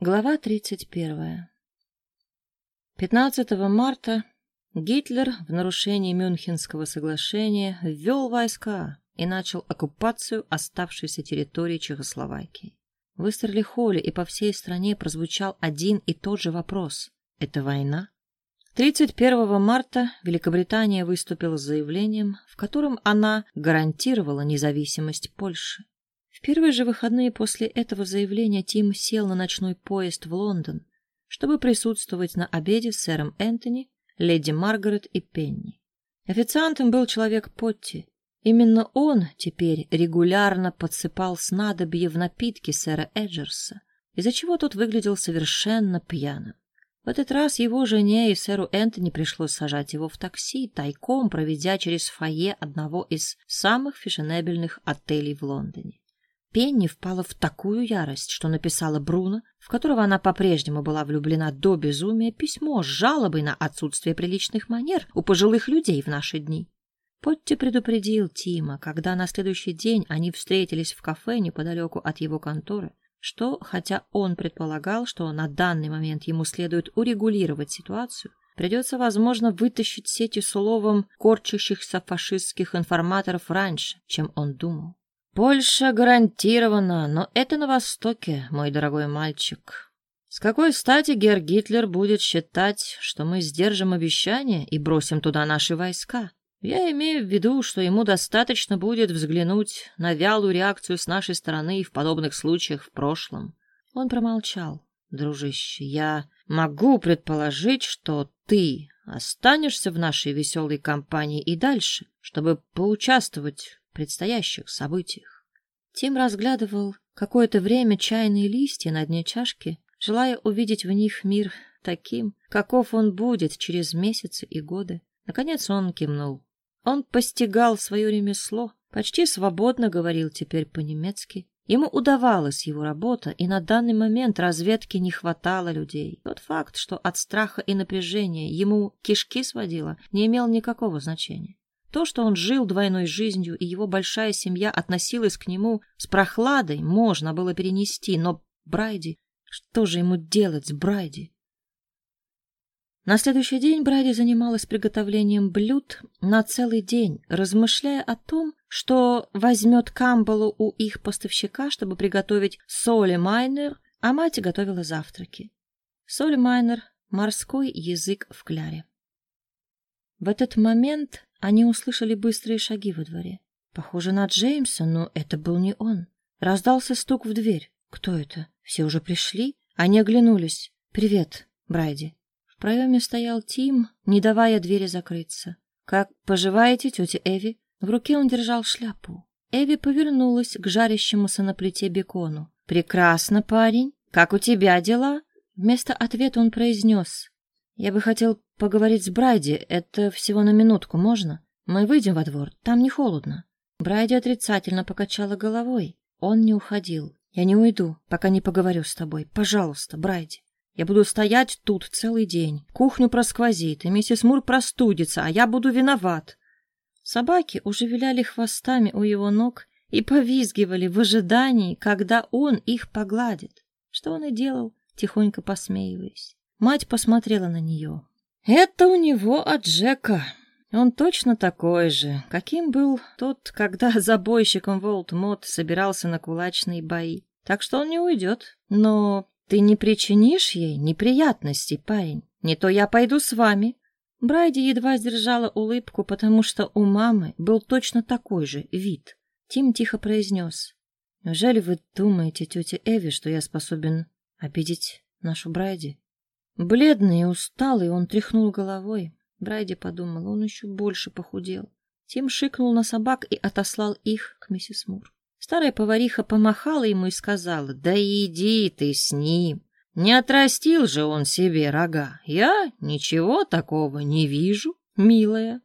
Глава 31. 15 марта Гитлер в нарушении Мюнхенского соглашения ввел войска и начал оккупацию оставшейся территории Чехословакии. В Истерлихоле и по всей стране прозвучал один и тот же вопрос – это война? 31 марта Великобритания выступила с заявлением, в котором она гарантировала независимость Польши первые же выходные после этого заявления Тим сел на ночной поезд в Лондон, чтобы присутствовать на обеде с сэром Энтони, леди Маргарет и Пенни. Официантом был человек Потти. Именно он теперь регулярно подсыпал снадобье в напитки сэра Эджерса, из-за чего тот выглядел совершенно пьяным. В этот раз его жене и сэру Энтони пришлось сажать его в такси, тайком проведя через фойе одного из самых фешенебельных отелей в Лондоне. Пенни впала в такую ярость, что написала Бруно, в которого она по-прежнему была влюблена до безумия, письмо с жалобой на отсутствие приличных манер у пожилых людей в наши дни. Потти предупредил Тима, когда на следующий день они встретились в кафе неподалеку от его конторы, что, хотя он предполагал, что на данный момент ему следует урегулировать ситуацию, придется, возможно, вытащить сети с уловом корчащихся фашистских информаторов раньше, чем он думал. Польша гарантирована, но это на Востоке, мой дорогой мальчик. С какой стати Герр Гитлер будет считать, что мы сдержим обещание и бросим туда наши войска? Я имею в виду, что ему достаточно будет взглянуть на вялую реакцию с нашей стороны в подобных случаях в прошлом. Он промолчал. Дружище, я могу предположить, что ты останешься в нашей веселой компании и дальше, чтобы поучаствовать предстоящих событиях. Тим разглядывал какое-то время чайные листья на дне чашки, желая увидеть в них мир таким, каков он будет через месяцы и годы. Наконец он кивнул. Он постигал свое ремесло, почти свободно говорил теперь по-немецки. Ему удавалась его работа, и на данный момент разведке не хватало людей. Тот факт, что от страха и напряжения ему кишки сводило, не имел никакого значения. То, что он жил двойной жизнью, и его большая семья относилась к нему с прохладой, можно было перенести, но Брайди... Что же ему делать с Брайди? На следующий день Брайди занималась приготовлением блюд на целый день, размышляя о том, что возьмет Камбалу у их поставщика, чтобы приготовить соли майнер, а мать готовила завтраки. Соли майнер — морской язык в кляре. В этот момент они услышали быстрые шаги во дворе. Похоже на Джеймса, но это был не он. Раздался стук в дверь. Кто это? Все уже пришли? Они оглянулись. «Привет, Брайди». В проеме стоял Тим, не давая двери закрыться. «Как поживаете, тетя Эви?» В руке он держал шляпу. Эви повернулась к жарящемуся на плите бекону. «Прекрасно, парень. Как у тебя дела?» Вместо ответа он произнес. «Я бы хотел поговорить с Брайди. Это всего на минутку, можно? Мы выйдем во двор, там не холодно». Брайди отрицательно покачала головой. Он не уходил. «Я не уйду, пока не поговорю с тобой. Пожалуйста, Брайди. Я буду стоять тут целый день. Кухню просквозит, и миссис Мур простудится, а я буду виноват». Собаки уже виляли хвостами у его ног и повизгивали в ожидании, когда он их погладит. Что он и делал, тихонько посмеиваясь. Мать посмотрела на нее. Это у него от Джека. Он точно такой же, каким был тот, когда забойщиком Волт Мод собирался на кулачные бои. Так что он не уйдет. Но ты не причинишь ей неприятностей, парень. Не то я пойду с вами. Брайди едва сдержала улыбку, потому что у мамы был точно такой же вид. Тим тихо произнес. «Неужели вы думаете, тетя Эви, что я способен обидеть нашу Брайди?» Бледный и усталый, он тряхнул головой. Брайди подумал, он еще больше похудел. Тим шикнул на собак и отослал их к миссис Мур. Старая повариха помахала ему и сказала, «Да иди ты с ним. Не отрастил же он себе рога. Я ничего такого не вижу, милая».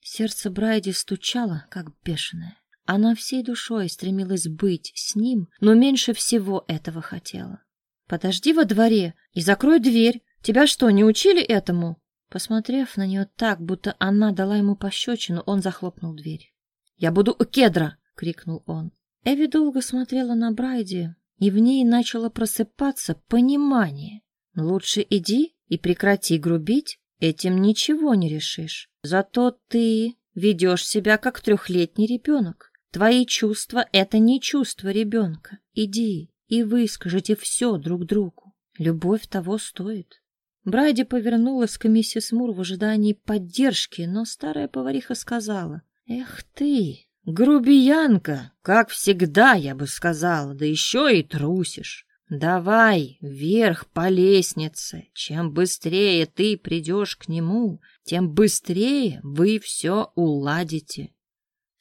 Сердце Брайди стучало, как бешеное. Она всей душой стремилась быть с ним, но меньше всего этого хотела. Подожди во дворе и закрой дверь. Тебя что, не учили этому? Посмотрев на нее так, будто она дала ему пощечину, он захлопнул дверь. Я буду у кедра, крикнул он. Эви долго смотрела на Брайди, и в ней начало просыпаться понимание. Лучше иди и прекрати грубить, этим ничего не решишь. Зато ты ведешь себя как трехлетний ребенок. Твои чувства — это не чувства ребенка. Иди и выскажите все друг другу. Любовь того стоит. Брайди повернулась к миссис Мур в ожидании поддержки, но старая повариха сказала, «Эх ты, грубиянка, как всегда, я бы сказала, да еще и трусишь. Давай вверх по лестнице. Чем быстрее ты придешь к нему, тем быстрее вы все уладите».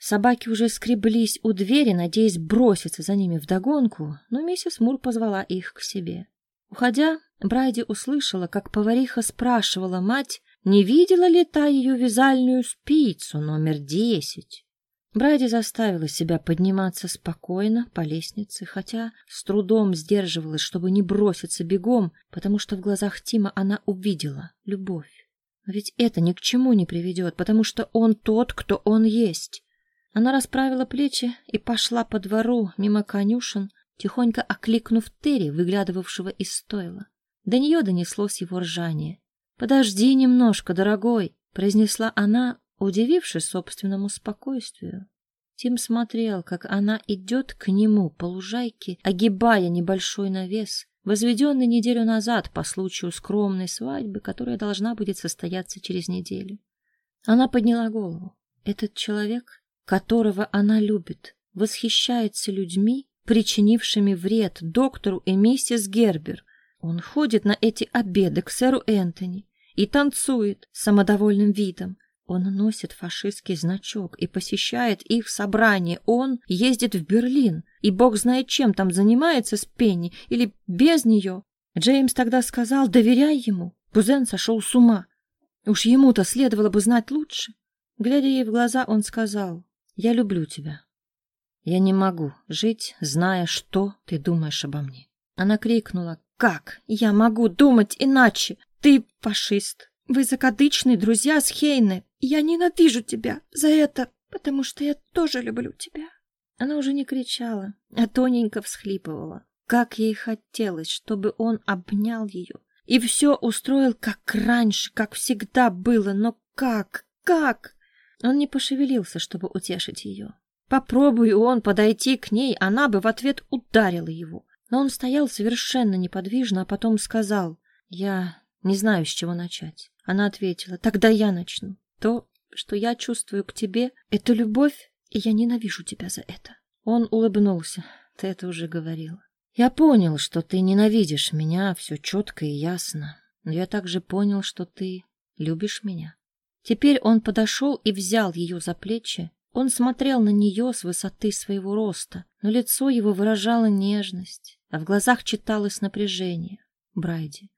Собаки уже скреблись у двери, надеясь броситься за ними вдогонку, но миссис Мур позвала их к себе. Уходя, Брайди услышала, как повариха спрашивала мать, не видела ли та ее вязальную спицу номер десять. Брайди заставила себя подниматься спокойно по лестнице, хотя с трудом сдерживалась, чтобы не броситься бегом, потому что в глазах Тима она увидела любовь. Но ведь это ни к чему не приведет, потому что он тот, кто он есть. Она расправила плечи и пошла по двору мимо конюшен, тихонько окликнув Терри, выглядывавшего из стойла. До нее донеслось его ржание. «Подожди немножко, дорогой», — произнесла она, удивившись собственному спокойствию. Тим смотрел, как она идет к нему по лужайке, огибая небольшой навес, возведенный неделю назад по случаю скромной свадьбы, которая должна будет состояться через неделю. Она подняла голову. Этот человек, которого она любит, восхищается людьми, причинившими вред доктору и миссис Гербер, он ходит на эти обеды к сэру Энтони и танцует самодовольным видом. Он носит фашистский значок и посещает их собрания. Он ездит в Берлин, и бог знает, чем там занимается с Пенни или без нее. Джеймс тогда сказал, доверяй ему. Кузен сошел с ума. Уж ему-то следовало бы знать лучше. Глядя ей в глаза, он сказал, я люблю тебя. Я не могу жить, зная, что ты думаешь обо мне. Она крикнула, как я могу думать иначе? Ты фашист. Вы закадычные друзья с Хейны. Я ненавижу тебя за это, потому что я тоже люблю тебя. Она уже не кричала, а тоненько всхлипывала. Как ей хотелось, чтобы он обнял ее и все устроил как раньше, как всегда было, но как, как? Он не пошевелился, чтобы утешить ее. Попробуй он подойти к ней, она бы в ответ ударила его. Но он стоял совершенно неподвижно, а потом сказал, «Я не знаю, с чего начать». Она ответила, «Тогда я начну. То, что я чувствую к тебе, это любовь, и я ненавижу тебя за это». Он улыбнулся. «Ты это уже говорила». «Я понял, что ты ненавидишь меня, все четко и ясно. Но я также понял, что ты любишь меня». Теперь он подошел и взял ее за плечи, он смотрел на нее с высоты своего роста, но лицо его выражало нежность, а в глазах читалось напряжение. Брайди,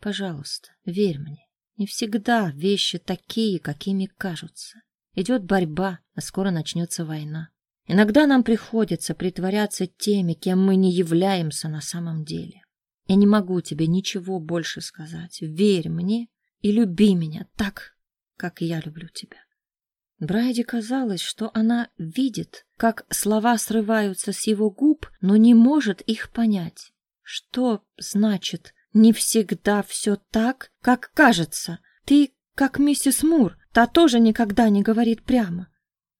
пожалуйста, верь мне. Не всегда вещи такие, какими кажутся. Идет борьба, а скоро начнется война. Иногда нам приходится притворяться теми, кем мы не являемся на самом деле. Я не могу тебе ничего больше сказать. Верь мне и люби меня так, как я люблю тебя. Брайди казалось, что она видит, как слова срываются с его губ, но не может их понять. Что значит «не всегда все так, как кажется»? Ты как миссис Мур, та тоже никогда не говорит прямо.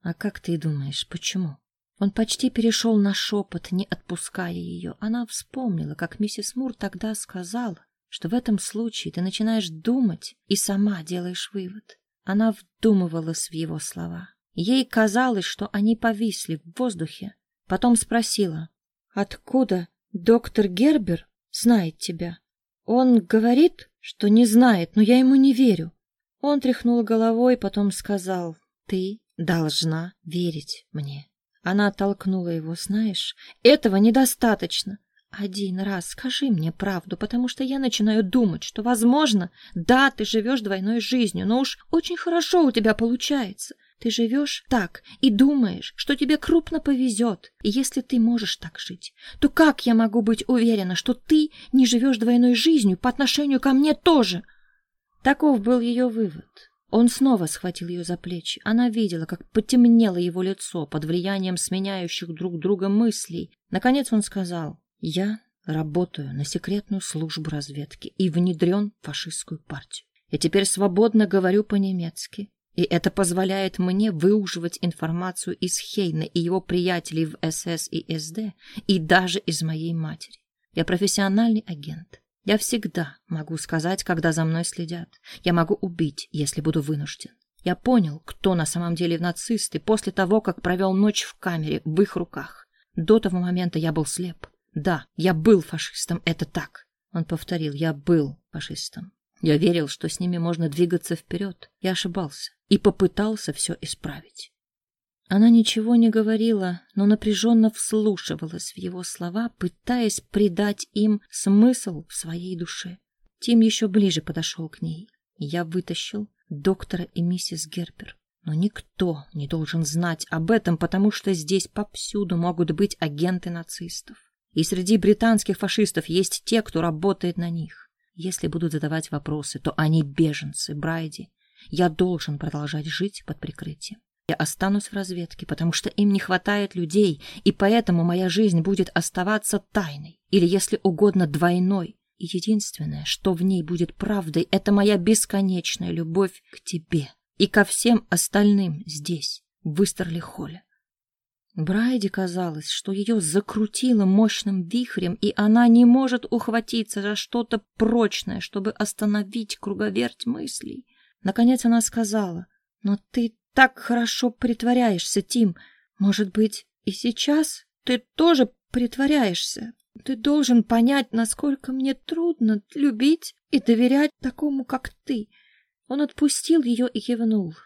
А как ты думаешь, почему? Он почти перешел на шепот, не отпуская ее. Она вспомнила, как миссис Мур тогда сказала, что в этом случае ты начинаешь думать и сама делаешь вывод. Она вдумывалась в его слова. Ей казалось, что они повисли в воздухе. Потом спросила, «Откуда доктор Гербер знает тебя? Он говорит, что не знает, но я ему не верю». Он тряхнул головой, потом сказал, «Ты должна верить мне». Она оттолкнула его, «Знаешь, этого недостаточно. Один раз скажи мне правду, потому что я начинаю думать, что, возможно, да, ты живешь двойной жизнью, но уж очень хорошо у тебя получается. Ты живешь так и думаешь, что тебе крупно повезет. И если ты можешь так жить, то как я могу быть уверена, что ты не живешь двойной жизнью по отношению ко мне тоже? Таков был ее вывод. Он снова схватил ее за плечи. Она видела, как потемнело его лицо под влиянием сменяющих друг друга мыслей. Наконец он сказал, Я работаю на секретную службу разведки и внедрен в фашистскую партию. Я теперь свободно говорю по-немецки, и это позволяет мне выуживать информацию из Хейна и его приятелей в СС и СД, и даже из моей матери. Я профессиональный агент. Я всегда могу сказать, когда за мной следят. Я могу убить, если буду вынужден. Я понял, кто на самом деле нацисты после того, как провел ночь в камере в их руках. До того момента я был слеп. Да, я был фашистом, это так. Он повторил, я был фашистом. Я верил, что с ними можно двигаться вперед. Я ошибался и попытался все исправить. Она ничего не говорила, но напряженно вслушивалась в его слова, пытаясь придать им смысл в своей душе. Тим еще ближе подошел к ней. Я вытащил доктора и миссис Гербер. Но никто не должен знать об этом, потому что здесь повсюду могут быть агенты нацистов. И среди британских фашистов есть те, кто работает на них. Если будут задавать вопросы, то они беженцы, Брайди. Я должен продолжать жить под прикрытием. Я останусь в разведке, потому что им не хватает людей, и поэтому моя жизнь будет оставаться тайной, или, если угодно, двойной. И единственное, что в ней будет правдой, это моя бесконечная любовь к тебе и ко всем остальным здесь, в Выстерлихоле. Брайди казалось, что ее закрутило мощным вихрем, и она не может ухватиться за что-то прочное, чтобы остановить круговерть мыслей. Наконец она сказала, «Но ты так хорошо притворяешься, Тим. Может быть, и сейчас ты тоже притворяешься? Ты должен понять, насколько мне трудно любить и доверять такому, как ты». Он отпустил ее и кивнул.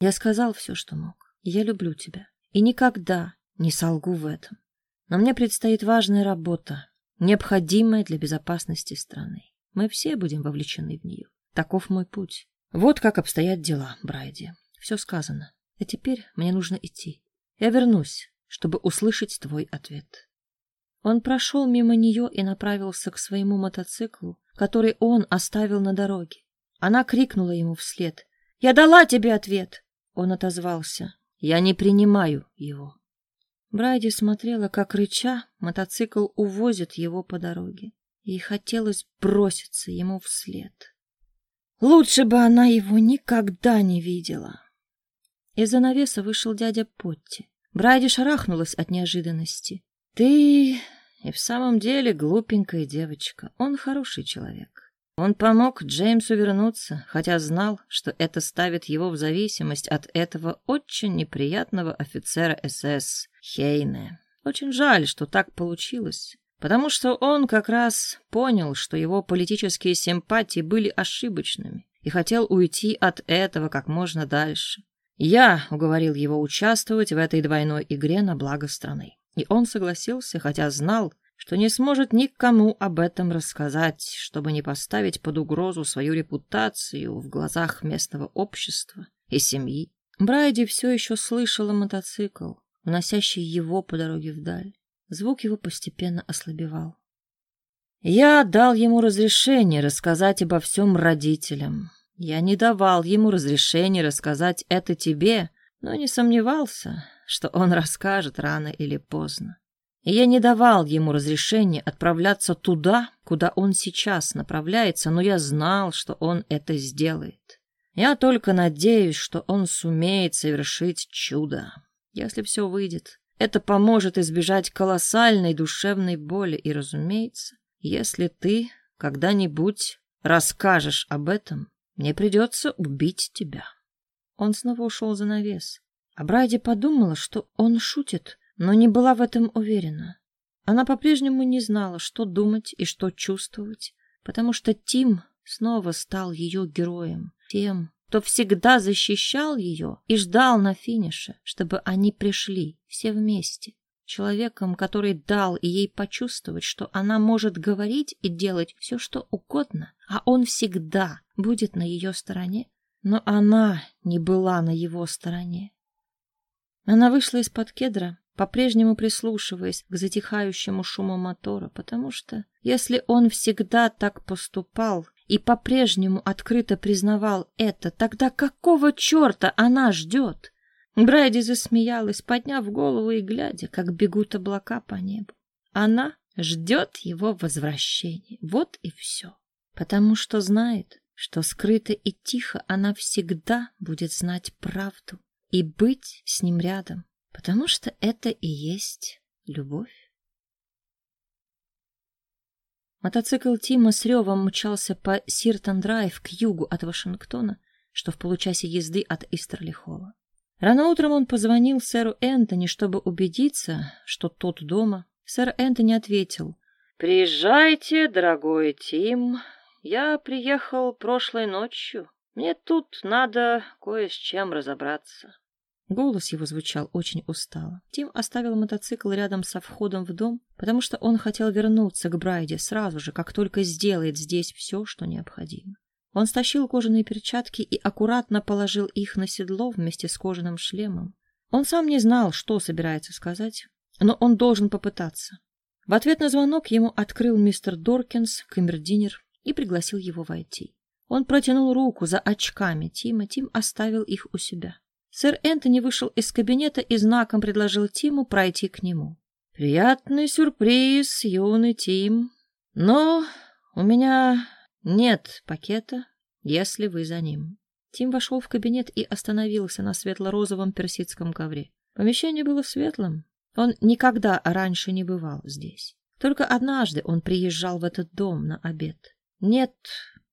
Я сказал все, что мог. Я люблю тебя. И никогда не солгу в этом. Но мне предстоит важная работа, необходимая для безопасности страны. Мы все будем вовлечены в нее. Таков мой путь. Вот как обстоят дела, Брайди. Все сказано. А теперь мне нужно идти. Я вернусь, чтобы услышать твой ответ. Он прошел мимо нее и направился к своему мотоциклу, который он оставил на дороге. Она крикнула ему вслед. «Я дала тебе ответ!» Он отозвался. «Я не принимаю его». Брайди смотрела, как рыча мотоцикл увозит его по дороге. Ей хотелось броситься ему вслед. Лучше бы она его никогда не видела. Из-за навеса вышел дядя Потти. Брайди шарахнулась от неожиданности. «Ты и в самом деле глупенькая девочка. Он хороший человек. Он помог Джеймсу вернуться, хотя знал, что это ставит его в зависимость от этого очень неприятного офицера СС Хейне. Очень жаль, что так получилось, потому что он как раз понял, что его политические симпатии были ошибочными и хотел уйти от этого как можно дальше. Я уговорил его участвовать в этой двойной игре на благо страны. И он согласился, хотя знал, что не сможет никому об этом рассказать, чтобы не поставить под угрозу свою репутацию в глазах местного общества и семьи. Брайди все еще слышала мотоцикл, уносящий его по дороге вдаль. Звук его постепенно ослабевал. Я дал ему разрешение рассказать обо всем родителям. Я не давал ему разрешения рассказать это тебе, но не сомневался, что он расскажет рано или поздно и я не давал ему разрешения отправляться туда, куда он сейчас направляется, но я знал, что он это сделает. Я только надеюсь, что он сумеет совершить чудо. Если все выйдет, это поможет избежать колоссальной душевной боли, и, разумеется, если ты когда-нибудь расскажешь об этом, мне придется убить тебя. Он снова ушел за навес. А Брайди подумала, что он шутит, но не была в этом уверена. Она по-прежнему не знала, что думать и что чувствовать, потому что Тим снова стал ее героем, тем, кто всегда защищал ее и ждал на финише, чтобы они пришли все вместе, человеком, который дал ей почувствовать, что она может говорить и делать все, что угодно, а он всегда будет на ее стороне. Но она не была на его стороне. Она вышла из-под кедра по-прежнему прислушиваясь к затихающему шуму мотора, потому что если он всегда так поступал и по-прежнему открыто признавал это, тогда какого черта она ждет? Брайди засмеялась, подняв голову и глядя, как бегут облака по небу. Она ждет его возвращения. Вот и все. Потому что знает, что скрыто и тихо она всегда будет знать правду и быть с ним рядом, потому что это и есть любовь. Мотоцикл Тима с ревом мчался по Сиртон-драйв к югу от Вашингтона, что в получасе езды от Истерлихола. Рано утром он позвонил сэру Энтони, чтобы убедиться, что тот дома. Сэр Энтони ответил. «Приезжайте, дорогой Тим. Я приехал прошлой ночью. Мне тут надо кое с чем разобраться». Голос его звучал очень устало. Тим оставил мотоцикл рядом со входом в дом, потому что он хотел вернуться к Брайде сразу же, как только сделает здесь все, что необходимо. Он стащил кожаные перчатки и аккуратно положил их на седло вместе с кожаным шлемом. Он сам не знал, что собирается сказать, но он должен попытаться. В ответ на звонок ему открыл мистер Доркинс, камердинер, и пригласил его войти. Он протянул руку за очками Тима, Тим оставил их у себя. Сэр Энтони вышел из кабинета и знаком предложил Тиму пройти к нему. «Приятный сюрприз, юный Тим. Но у меня нет пакета, если вы за ним». Тим вошел в кабинет и остановился на светло-розовом персидском ковре. Помещение было светлым. Он никогда раньше не бывал здесь. Только однажды он приезжал в этот дом на обед. «Нет,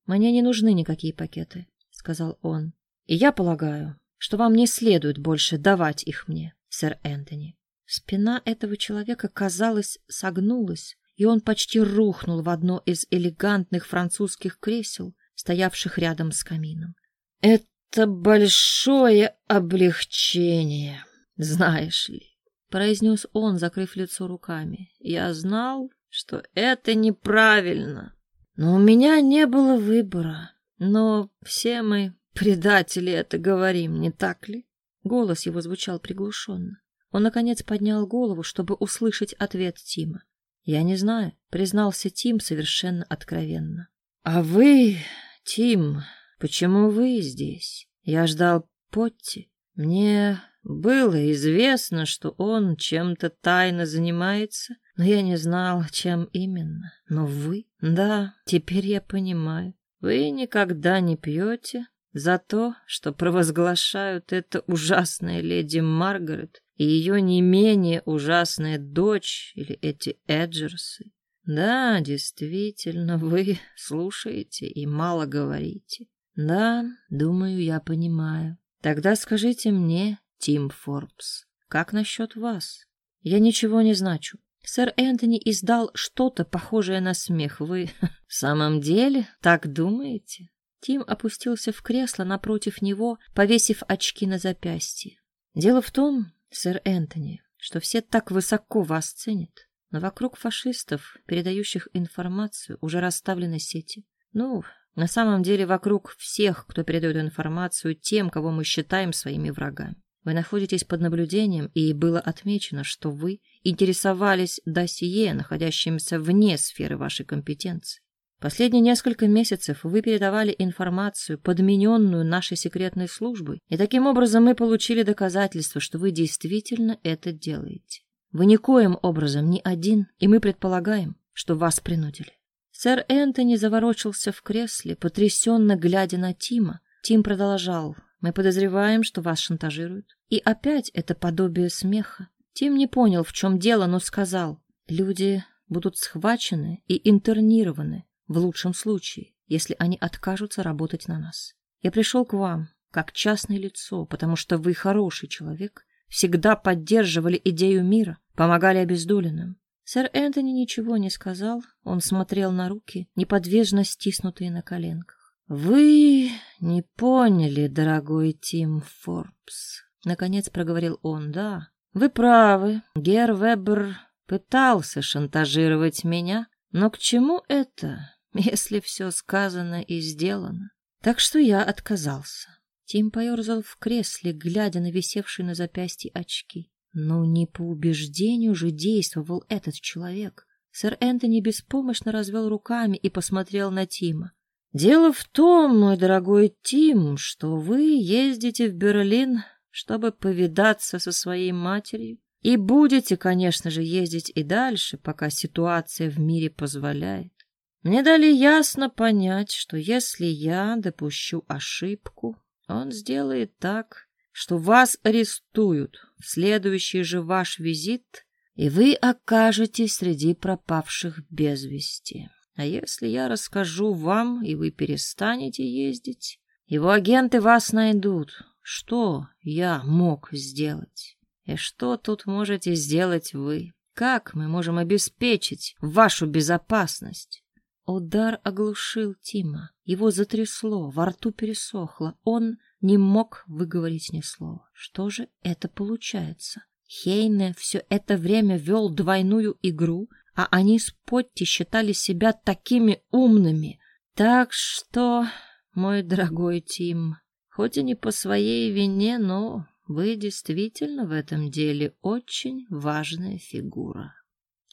мне не нужны никакие пакеты», — сказал он. «И я полагаю, что вам не следует больше давать их мне, сэр Энтони. Спина этого человека, казалось, согнулась, и он почти рухнул в одно из элегантных французских кресел, стоявших рядом с камином. «Это большое облегчение, знаешь ли», — произнес он, закрыв лицо руками. «Я знал, что это неправильно, но у меня не было выбора. Но все мы Предатели это говорим, не так ли? Голос его звучал приглушенно. Он, наконец, поднял голову, чтобы услышать ответ Тима. «Я не знаю», — признался Тим совершенно откровенно. «А вы, Тим, почему вы здесь? Я ждал Потти. Мне было известно, что он чем-то тайно занимается, но я не знал, чем именно. Но вы... Да, теперь я понимаю. Вы никогда не пьете, за то, что провозглашают это ужасная леди Маргарет и ее не менее ужасная дочь или эти Эджерсы. Да, действительно, вы слушаете и мало говорите. Да, думаю, я понимаю. Тогда скажите мне, Тим Форбс, как насчет вас? Я ничего не значу. Сэр Энтони издал что-то похожее на смех. Вы в самом деле так думаете? Тим опустился в кресло напротив него, повесив очки на запястье. Дело в том, сэр Энтони, что все так высоко вас ценят, но вокруг фашистов, передающих информацию, уже расставлены сети. Ну, на самом деле вокруг всех, кто передает информацию тем, кого мы считаем своими врагами. Вы находитесь под наблюдением, и было отмечено, что вы интересовались досье, находящимся вне сферы вашей компетенции. Последние несколько месяцев вы передавали информацию, подмененную нашей секретной службой, и таким образом мы получили доказательство, что вы действительно это делаете. Вы никоим образом не один, и мы предполагаем, что вас принудили. Сэр Энтони заворочился в кресле, потрясенно глядя на Тима. Тим продолжал. «Мы подозреваем, что вас шантажируют». И опять это подобие смеха. Тим не понял, в чем дело, но сказал. «Люди будут схвачены и интернированы в лучшем случае, если они откажутся работать на нас. Я пришел к вам как частное лицо, потому что вы хороший человек, всегда поддерживали идею мира, помогали обездоленным. Сэр Энтони ничего не сказал, он смотрел на руки, неподвижно стиснутые на коленках. «Вы не поняли, дорогой Тим Форбс», — наконец проговорил он, — «да, вы правы, Гер Вебер пытался шантажировать меня, но к чему это? если все сказано и сделано. Так что я отказался. Тим поерзал в кресле, глядя на висевшие на запястье очки. Но не по убеждению же действовал этот человек. Сэр Энтони беспомощно развел руками и посмотрел на Тима. «Дело в том, мой дорогой Тим, что вы ездите в Берлин, чтобы повидаться со своей матерью И будете, конечно же, ездить и дальше, пока ситуация в мире позволяет. Мне дали ясно понять, что если я допущу ошибку, он сделает так, что вас арестуют в следующий же ваш визит, и вы окажетесь среди пропавших без вести. А если я расскажу вам, и вы перестанете ездить, его агенты вас найдут. Что я мог сделать? И что тут можете сделать вы? Как мы можем обеспечить вашу безопасность? Удар оглушил Тима. Его затрясло, во рту пересохло. Он не мог выговорить ни слова. Что же это получается? Хейне все это время вел двойную игру, а они с Потти считали себя такими умными. Так что, мой дорогой Тим, хоть и не по своей вине, но вы действительно в этом деле очень важная фигура.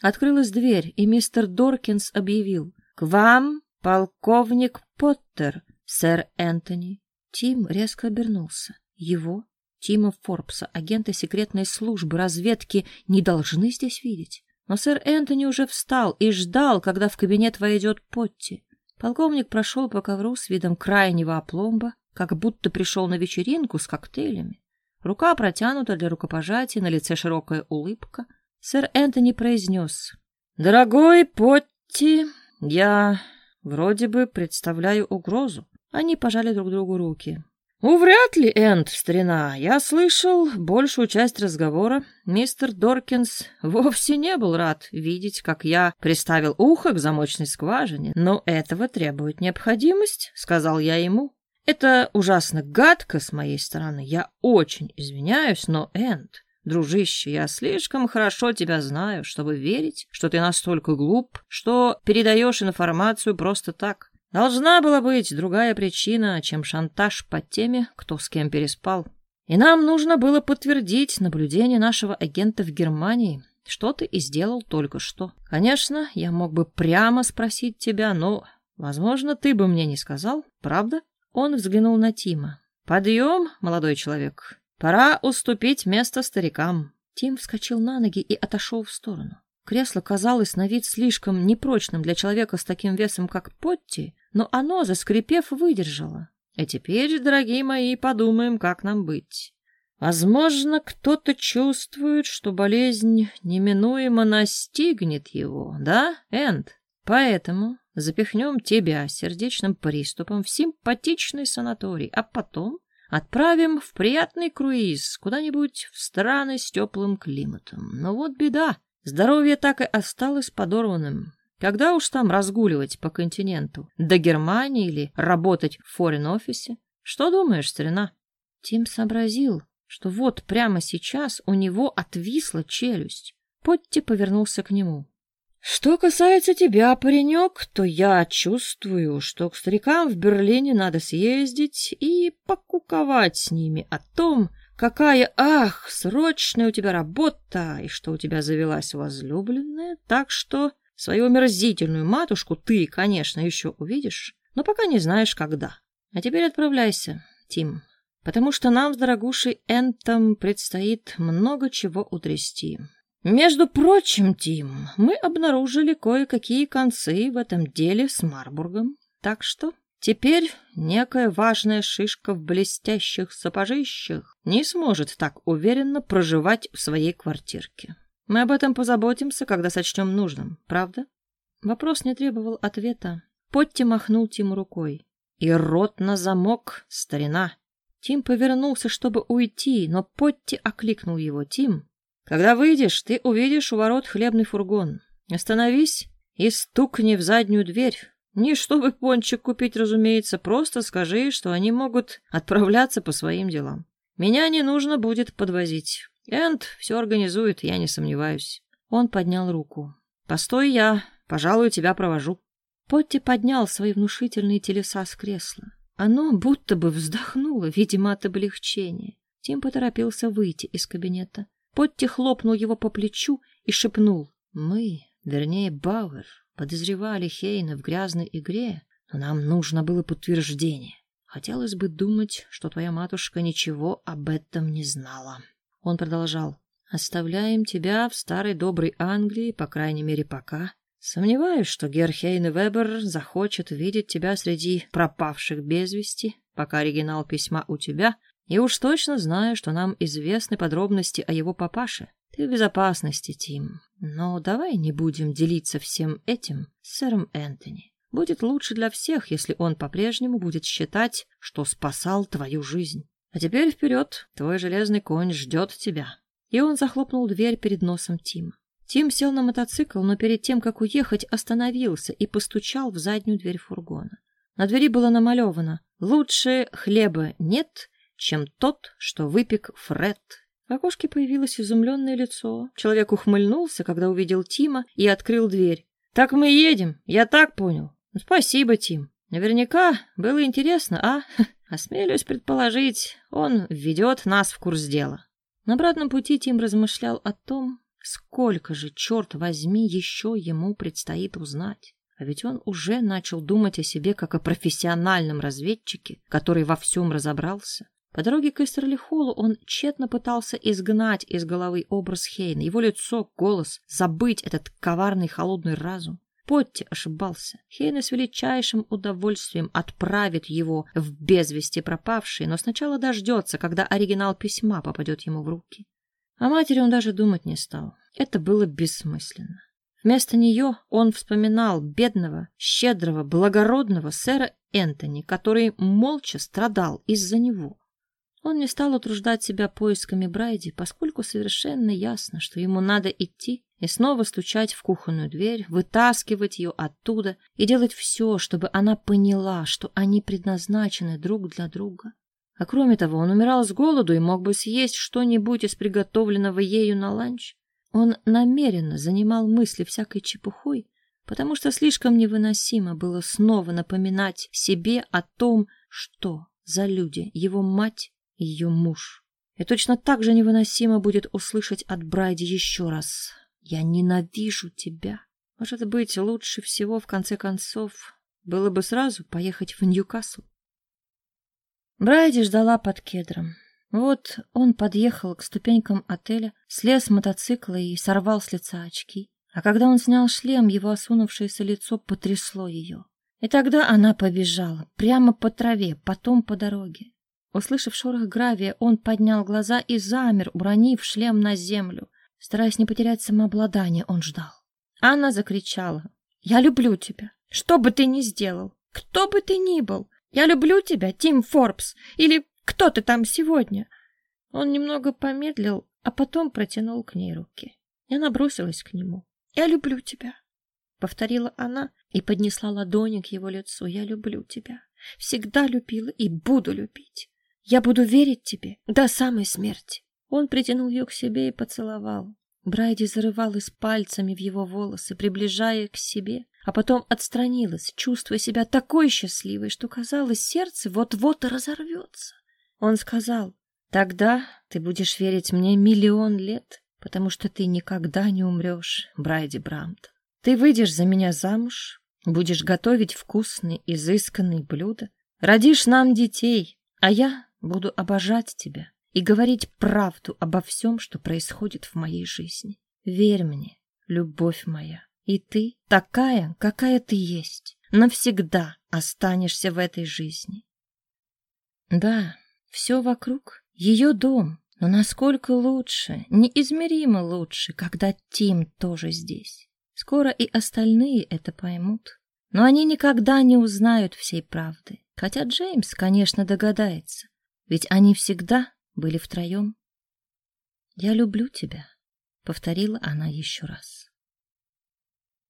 Открылась дверь, и мистер Доркинс объявил. «К вам полковник Поттер, сэр Энтони». Тим резко обернулся. Его, Тима Форбса, агента секретной службы разведки, не должны здесь видеть. Но сэр Энтони уже встал и ждал, когда в кабинет войдет Потти. Полковник прошел по ковру с видом крайнего опломба, как будто пришел на вечеринку с коктейлями. Рука протянута для рукопожатия, на лице широкая улыбка. Сэр Энтони произнес. «Дорогой Потти, я вроде бы представляю угрозу». Они пожали друг другу руки. «Ну, вряд ли, Энд, старина. Я слышал большую часть разговора. Мистер Доркинс вовсе не был рад видеть, как я приставил ухо к замочной скважине. Но этого требует необходимость», — сказал я ему. «Это ужасно гадко с моей стороны. Я очень извиняюсь, но, Энд, дружище, я слишком хорошо тебя знаю, чтобы верить, что ты настолько глуп, что передаешь информацию просто так. Должна была быть другая причина, чем шантаж по теме, кто с кем переспал. И нам нужно было подтвердить наблюдение нашего агента в Германии, что ты и сделал только что. Конечно, я мог бы прямо спросить тебя, но, возможно, ты бы мне не сказал, правда? Он взглянул на Тима. Подъем, молодой человек. Пора уступить место старикам. Тим вскочил на ноги и отошел в сторону. Кресло казалось на вид слишком непрочным для человека с таким весом, как Потти, но оно, заскрипев, выдержало. И теперь, дорогие мои, подумаем, как нам быть. Возможно, кто-то чувствует, что болезнь неминуемо настигнет его, да, Энд? Поэтому запихнем тебя сердечным приступом в симпатичный санаторий, а потом отправим в приятный круиз куда-нибудь в страны с теплым климатом. Но вот беда, здоровье так и осталось подорванным. Когда уж там разгуливать по континенту? До Германии или работать в форин-офисе? Что думаешь, старина? Тим сообразил, что вот прямо сейчас у него отвисла челюсть. Потти повернулся к нему. Что касается тебя, паренек, то я чувствую, что к старикам в Берлине надо съездить и покуковать с ними о том, какая, ах, срочная у тебя работа, и что у тебя завелась возлюбленная, так что Свою омерзительную матушку ты, конечно, еще увидишь, но пока не знаешь, когда. А теперь отправляйся, Тим, потому что нам с дорогушей Энтом предстоит много чего утрясти. Между прочим, Тим, мы обнаружили кое-какие концы в этом деле с Марбургом, так что теперь некая важная шишка в блестящих сапожищах не сможет так уверенно проживать в своей квартирке. Мы об этом позаботимся, когда сочтем нужным, правда? Вопрос не требовал ответа. Потти махнул Тиму рукой. И рот на замок, старина. Тим повернулся, чтобы уйти, но Потти окликнул его. Тим, когда выйдешь, ты увидишь у ворот хлебный фургон. Остановись и стукни в заднюю дверь. Не чтобы пончик купить, разумеется, просто скажи, что они могут отправляться по своим делам. Меня не нужно будет подвозить. Энд все организует, я не сомневаюсь. Он поднял руку. Постой я, пожалуй, тебя провожу. Потти поднял свои внушительные телеса с кресла. Оно будто бы вздохнуло, видимо, от облегчения. Тим поторопился выйти из кабинета. Потти хлопнул его по плечу и шепнул. «Мы, вернее, Бауэр, подозревали Хейна в грязной игре, но нам нужно было подтверждение. Хотелось бы думать, что твоя матушка ничего об этом не знала». Он продолжал. Оставляем тебя в старой доброй Англии, по крайней мере, пока. Сомневаюсь, что Герхейн Вебер захочет видеть тебя среди пропавших без вести, пока оригинал письма у тебя, и уж точно знаю, что нам известны подробности о его папаше. Ты в безопасности, Тим. Но давай не будем делиться всем этим с сэром Энтони. Будет лучше для всех, если он по-прежнему будет считать, что спасал твою жизнь. А теперь вперед, твой железный конь ждет тебя. И он захлопнул дверь перед носом Тима. Тим сел на мотоцикл, но перед тем, как уехать, остановился и постучал в заднюю дверь фургона. На двери было намалевано «Лучше хлеба нет, чем тот, что выпек Фред». В окошке появилось изумленное лицо. Человек ухмыльнулся, когда увидел Тима, и открыл дверь. «Так мы едем, я так понял. Спасибо, Тим. Наверняка было интересно, а? Осмелюсь предположить, он введет нас в курс дела». На обратном пути Тим размышлял о том, сколько же, черт возьми, еще ему предстоит узнать. А ведь он уже начал думать о себе как о профессиональном разведчике, который во всем разобрался. По дороге к Эстерлихолу он тщетно пытался изгнать из головы образ Хейна, его лицо, голос, забыть этот коварный холодный разум. Потти ошибался. Хейна с величайшим удовольствием отправит его в безвести пропавший, но сначала дождется, когда оригинал письма попадет ему в руки. О матери он даже думать не стал. Это было бессмысленно. Вместо нее он вспоминал бедного, щедрого, благородного сэра Энтони, который молча страдал из-за него. Он не стал утруждать себя поисками Брайди, поскольку совершенно ясно, что ему надо идти и снова стучать в кухонную дверь, вытаскивать ее оттуда и делать все, чтобы она поняла, что они предназначены друг для друга. А кроме того, он умирал с голоду и мог бы съесть что-нибудь из приготовленного ею на ланч. Он намеренно занимал мысли всякой чепухой, потому что слишком невыносимо было снова напоминать себе о том, что за люди его мать ее муж. И точно так же невыносимо будет услышать от Брайди еще раз «Я ненавижу тебя». Может быть, лучше всего, в конце концов, было бы сразу поехать в Ньюкасл. Брайди ждала под кедром. Вот он подъехал к ступенькам отеля, слез с мотоцикла и сорвал с лица очки. А когда он снял шлем, его осунувшееся лицо потрясло ее. И тогда она побежала, прямо по траве, потом по дороге. Услышав шорох гравия, он поднял глаза и замер, уронив шлем на землю. Стараясь не потерять самообладание, он ждал. Анна закричала. «Я люблю тебя. Что бы ты ни сделал, кто бы ты ни был, я люблю тебя, Тим Форбс, или кто ты там сегодня?» Он немного помедлил, а потом протянул к ней руки. И она бросилась к нему. «Я люблю тебя», — повторила она и поднесла ладони к его лицу. «Я люблю тебя. Всегда любила и буду любить. Я буду верить тебе до самой смерти. Он притянул ее к себе и поцеловал. Брайди зарывалась пальцами в его волосы, приближая к себе, а потом отстранилась, чувствуя себя такой счастливой, что казалось, сердце вот-вот разорвется. Он сказал, «Тогда ты будешь верить мне миллион лет, потому что ты никогда не умрешь, Брайди Брамт. Ты выйдешь за меня замуж, будешь готовить вкусные, изысканные блюда, родишь нам детей, а я Буду обожать тебя и говорить правду обо всем, что происходит в моей жизни. Верь мне, любовь моя, и ты такая, какая ты есть, навсегда останешься в этой жизни. Да, все вокруг — ее дом, но насколько лучше, неизмеримо лучше, когда Тим тоже здесь. Скоро и остальные это поймут, но они никогда не узнают всей правды, хотя Джеймс, конечно, догадается. Ведь они всегда были втроем. «Я люблю тебя», — повторила она еще раз.